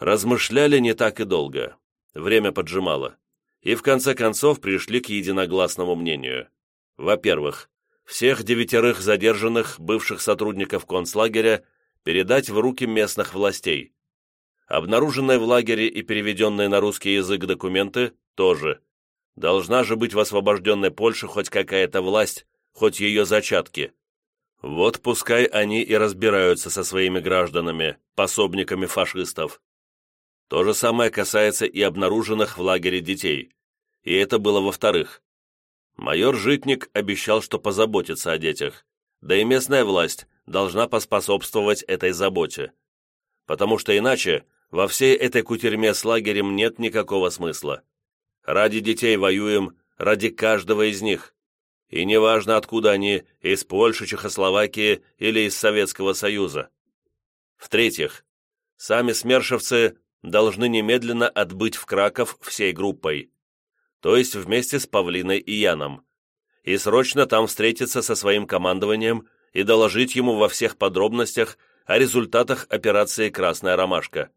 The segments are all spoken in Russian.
Размышляли не так и долго. Время поджимало. И в конце концов пришли к единогласному мнению. Во-первых, всех девятерых задержанных бывших сотрудников концлагеря передать в руки местных властей. Обнаруженные в лагере и переведенные на русский язык документы тоже. Должна же быть в освобожденной Польше хоть какая-то власть, хоть ее зачатки. Вот пускай они и разбираются со своими гражданами, пособниками фашистов. То же самое касается и обнаруженных в лагере детей. И это было во-вторых. Майор Житник обещал, что позаботится о детях, да и местная власть должна поспособствовать этой заботе. Потому что иначе во всей этой кутерьме с лагерем нет никакого смысла. Ради детей воюем, ради каждого из них. И неважно, откуда они, из Польши, Чехословакии или из Советского Союза. В-третьих, сами смершевцы должны немедленно отбыть в Краков всей группой, то есть вместе с Павлиной и Яном, и срочно там встретиться со своим командованием и доложить ему во всех подробностях о результатах операции «Красная ромашка».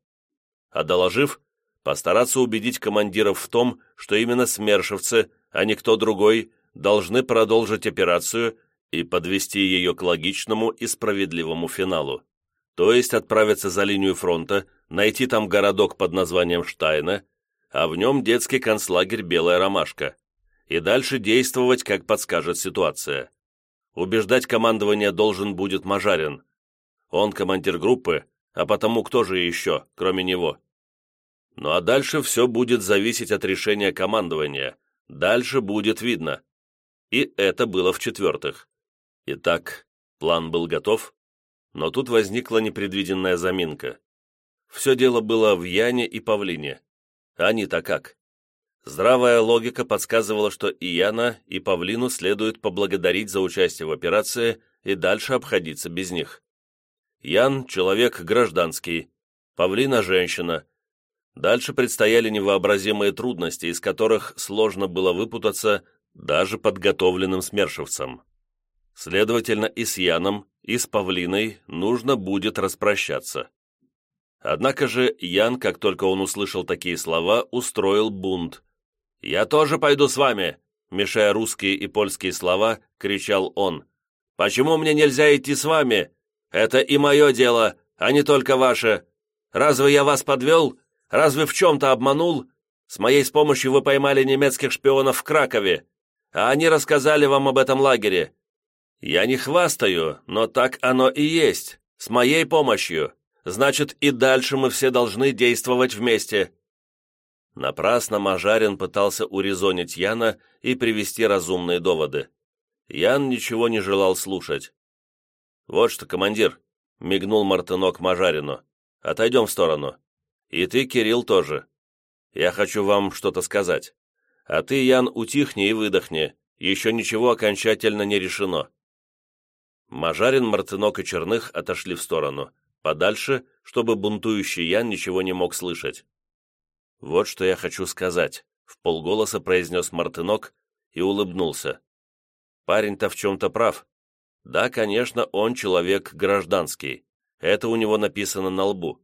А доложив, постараться убедить командиров в том, что именно смершевцы, а не кто другой, должны продолжить операцию и подвести ее к логичному и справедливому финалу. То есть отправиться за линию фронта, найти там городок под названием Штайна, а в нем детский концлагерь «Белая ромашка», и дальше действовать, как подскажет ситуация. Убеждать командование должен будет Мажарин. Он командир группы, а потому кто же еще, кроме него? Ну а дальше все будет зависеть от решения командования. Дальше будет видно. И это было в-четвертых. Итак, план был готов, но тут возникла непредвиденная заминка. Все дело было в Яне и Павлине. Они-то как? Здравая логика подсказывала, что и Яна, и Павлину следует поблагодарить за участие в операции и дальше обходиться без них. Ян – человек гражданский, Павлина – женщина. Дальше предстояли невообразимые трудности, из которых сложно было выпутаться даже подготовленным смершевцам. Следовательно, и с Яном, и с Павлиной нужно будет распрощаться. Однако же Ян, как только он услышал такие слова, устроил бунт. «Я тоже пойду с вами!» Мешая русские и польские слова, кричал он. «Почему мне нельзя идти с вами? Это и мое дело, а не только ваше. Разве я вас подвел? Разве в чем-то обманул? С моей помощью вы поймали немецких шпионов в Кракове а они рассказали вам об этом лагере. Я не хвастаю, но так оно и есть, с моей помощью. Значит, и дальше мы все должны действовать вместе». Напрасно Мажарин пытался урезонить Яна и привести разумные доводы. Ян ничего не желал слушать. «Вот что, командир», — мигнул Мартынок Мажарину, — «отойдем в сторону. И ты, Кирилл, тоже. Я хочу вам что-то сказать. А ты, Ян, утихни и выдохни. Еще ничего окончательно не решено». Мажарин, Мартынок и Черных отошли в сторону, подальше, чтобы бунтующий Ян ничего не мог слышать. «Вот что я хочу сказать», — в полголоса произнес Мартынок и улыбнулся. «Парень-то в чем-то прав. Да, конечно, он человек гражданский. Это у него написано на лбу.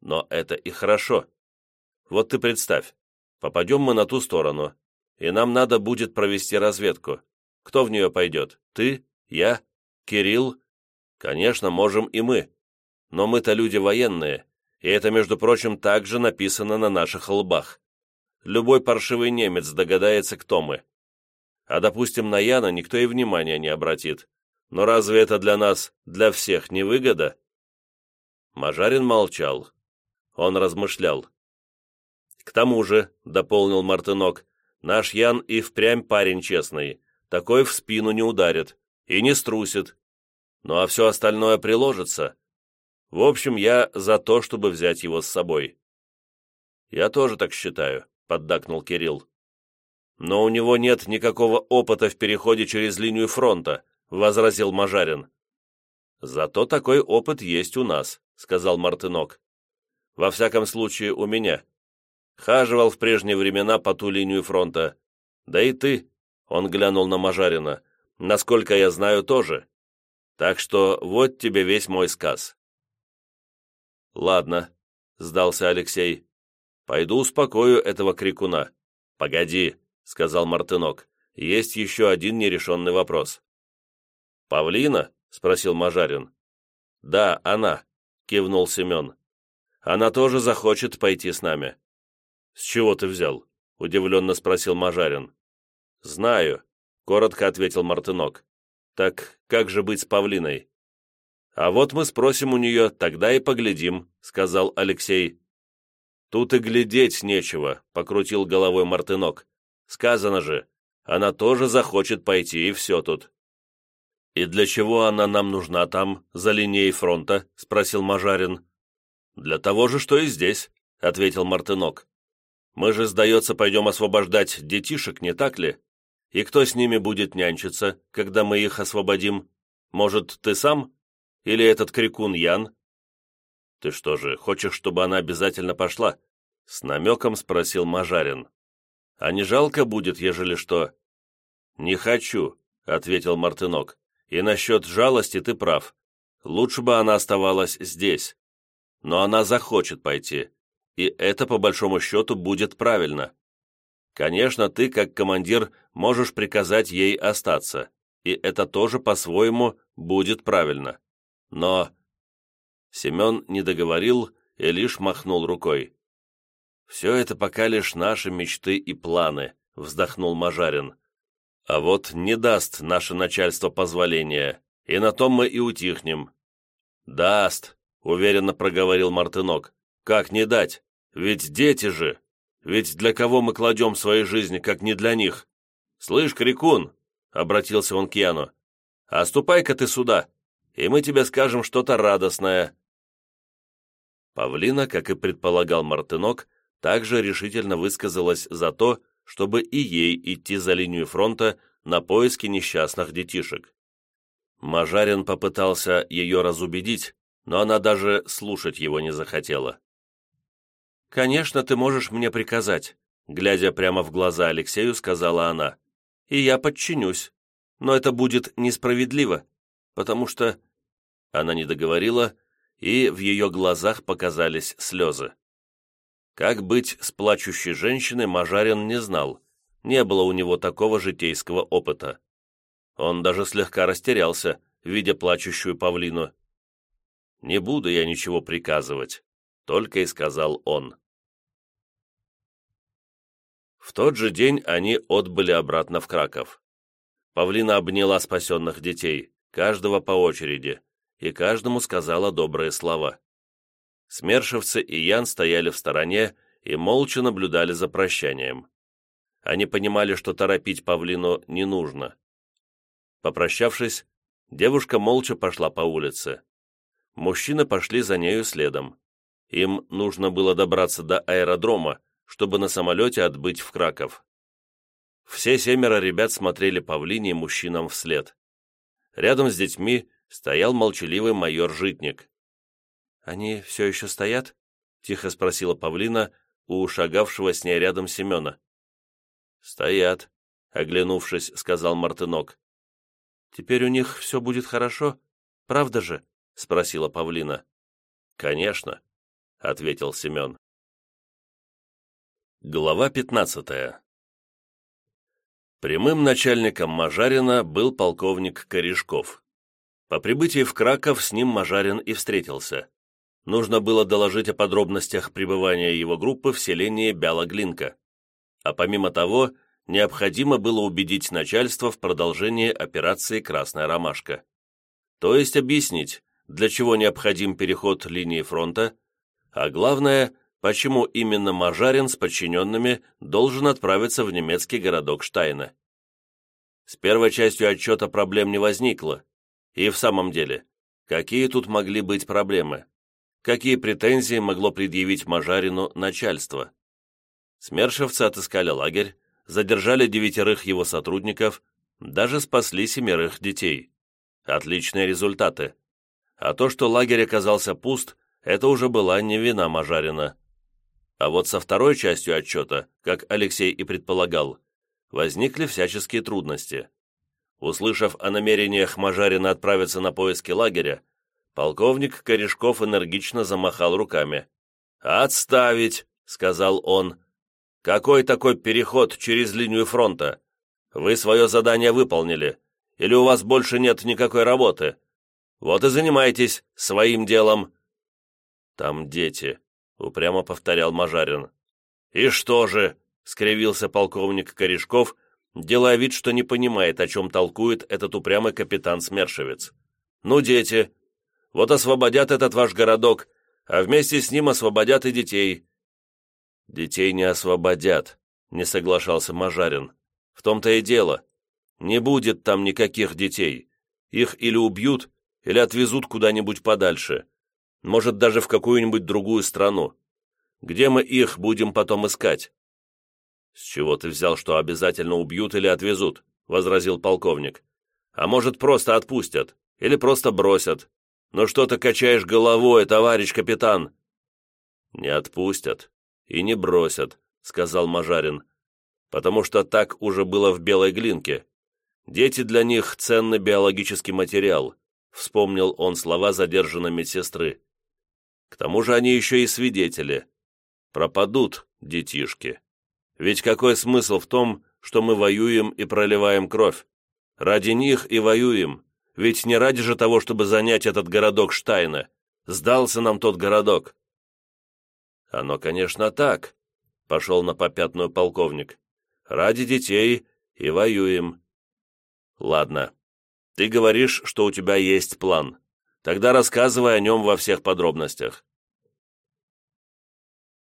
Но это и хорошо. Вот ты представь, Попадем мы на ту сторону, и нам надо будет провести разведку. Кто в нее пойдет? Ты? Я? Кирилл? Конечно, можем и мы. Но мы-то люди военные, и это, между прочим, также написано на наших лбах. Любой паршивый немец догадается, кто мы. А, допустим, на Яна никто и внимания не обратит. Но разве это для нас, для всех, не выгода? Мажарин молчал. Он размышлял. «К тому же», — дополнил Мартынок, «наш Ян и впрямь парень честный, такой в спину не ударит и не струсит. Ну а все остальное приложится. В общем, я за то, чтобы взять его с собой». «Я тоже так считаю», — поддакнул Кирилл. «Но у него нет никакого опыта в переходе через линию фронта», — возразил Мажарин. «Зато такой опыт есть у нас», — сказал Мартынок. «Во всяком случае, у меня. Хаживал в прежние времена по ту линию фронта. Да и ты, он глянул на Мажарина, насколько я знаю, тоже. Так что вот тебе весь мой сказ. Ладно, — сдался Алексей. «Пойду успокою этого крикуна». «Погоди», — сказал Мартынок. «Есть еще один нерешенный вопрос». «Павлина?» — спросил Мажарин. «Да, она», — кивнул Семен. «Она тоже захочет пойти с нами». «С чего ты взял?» — удивленно спросил Мажарин. «Знаю», — коротко ответил Мартынок. «Так как же быть с Павлиной?» «А вот мы спросим у нее, тогда и поглядим», — сказал Алексей. «Тут и глядеть нечего», — покрутил головой Мартынок. «Сказано же, она тоже захочет пойти, и все тут». «И для чего она нам нужна там, за линией фронта?» — спросил Мажарин. «Для того же, что и здесь», — ответил Мартынок. «Мы же, сдается, пойдем освобождать детишек, не так ли? И кто с ними будет нянчиться, когда мы их освободим? Может, ты сам? Или этот крикун Ян?» «Ты что же, хочешь, чтобы она обязательно пошла?» С намеком спросил Мажарин. «А не жалко будет, ежели что?» «Не хочу», — ответил Мартынок. «И насчет жалости ты прав. Лучше бы она оставалась здесь. Но она захочет пойти, и это, по большому счету, будет правильно. Конечно, ты, как командир, можешь приказать ей остаться, и это тоже, по-своему, будет правильно. Но Семен не договорил и лишь махнул рукой. «Все это пока лишь наши мечты и планы», — вздохнул Мажарин. «А вот не даст наше начальство позволения, и на том мы и утихнем». «Даст», — уверенно проговорил Мартынок. «Как не дать? Ведь дети же! Ведь для кого мы кладем свои жизни, как не для них? Слышь, Крикун!» — обратился он к Яну. «А ступай-ка ты сюда, и мы тебе скажем что-то радостное». Павлина, как и предполагал Мартынок, также решительно высказалась за то, чтобы и ей идти за линию фронта на поиски несчастных детишек. Мажарин попытался ее разубедить, но она даже слушать его не захотела. «Конечно, ты можешь мне приказать», глядя прямо в глаза Алексею, сказала она. «И я подчинюсь. Но это будет несправедливо, потому что...» Она не договорила, и в ее глазах показались слезы. Как быть с плачущей женщиной, Мажарин не знал. Не было у него такого житейского опыта. Он даже слегка растерялся, видя плачущую павлину. «Не буду я ничего приказывать», — только и сказал он. В тот же день они отбыли обратно в Краков. Павлина обняла спасенных детей, каждого по очереди, и каждому сказала добрые слова. Смершевцы и Ян стояли в стороне и молча наблюдали за прощанием. Они понимали, что торопить павлину не нужно. Попрощавшись, девушка молча пошла по улице. Мужчины пошли за нею следом. Им нужно было добраться до аэродрома, чтобы на самолете отбыть в Краков. Все семеро ребят смотрели павлине мужчинам вслед. Рядом с детьми стоял молчаливый майор Житник. «Они все еще стоят?» — тихо спросила Павлина у шагавшего с ней рядом Семена. «Стоят», — оглянувшись, сказал Мартынок. «Теперь у них все будет хорошо, правда же?» — спросила Павлина. «Конечно», — ответил Семен. Глава пятнадцатая Прямым начальником Мажарина был полковник Корешков. По прибытии в Краков с ним Мажарин и встретился. Нужно было доложить о подробностях пребывания его группы в селении Бяла-Глинка. А помимо того, необходимо было убедить начальство в продолжении операции «Красная ромашка». То есть объяснить, для чего необходим переход линии фронта, а главное, почему именно Мажарин с подчиненными должен отправиться в немецкий городок Штайна. С первой частью отчета проблем не возникло, и в самом деле, какие тут могли быть проблемы? Какие претензии могло предъявить Мажарину начальство? Смершевцы отыскали лагерь, задержали девятерых его сотрудников, даже спасли семерых детей. Отличные результаты. А то, что лагерь оказался пуст, это уже была не вина Мажарина. А вот со второй частью отчета, как Алексей и предполагал, возникли всяческие трудности. Услышав о намерениях Мажарина отправиться на поиски лагеря, полковник Корешков энергично замахал руками. «Отставить!» — сказал он. «Какой такой переход через линию фронта? Вы свое задание выполнили. Или у вас больше нет никакой работы? Вот и занимайтесь своим делом». «Там дети», — упрямо повторял Мажарин. «И что же?» — скривился полковник Корешков, делая вид, что не понимает, о чем толкует этот упрямый капитан Смершевец. «Ну, дети, вот освободят этот ваш городок, а вместе с ним освободят и детей». «Детей не освободят», — не соглашался Мажарин. «В том-то и дело. Не будет там никаких детей. Их или убьют, или отвезут куда-нибудь подальше. Может, даже в какую-нибудь другую страну. Где мы их будем потом искать?» «С чего ты взял, что обязательно убьют или отвезут?» — возразил полковник. «А может, просто отпустят, или просто бросят. Но что ты качаешь головой, товарищ капитан?» «Не отпустят и не бросят», — сказал Мажарин, «потому что так уже было в Белой Глинке. Дети для них — ценный биологический материал», — вспомнил он слова задержанной медсестры. «К тому же они еще и свидетели. Пропадут детишки». Ведь какой смысл в том, что мы воюем и проливаем кровь? Ради них и воюем. Ведь не ради же того, чтобы занять этот городок Штайна. Сдался нам тот городок. Оно, конечно, так, пошел на попятную полковник. Ради детей и воюем. Ладно. Ты говоришь, что у тебя есть план. Тогда рассказывай о нем во всех подробностях.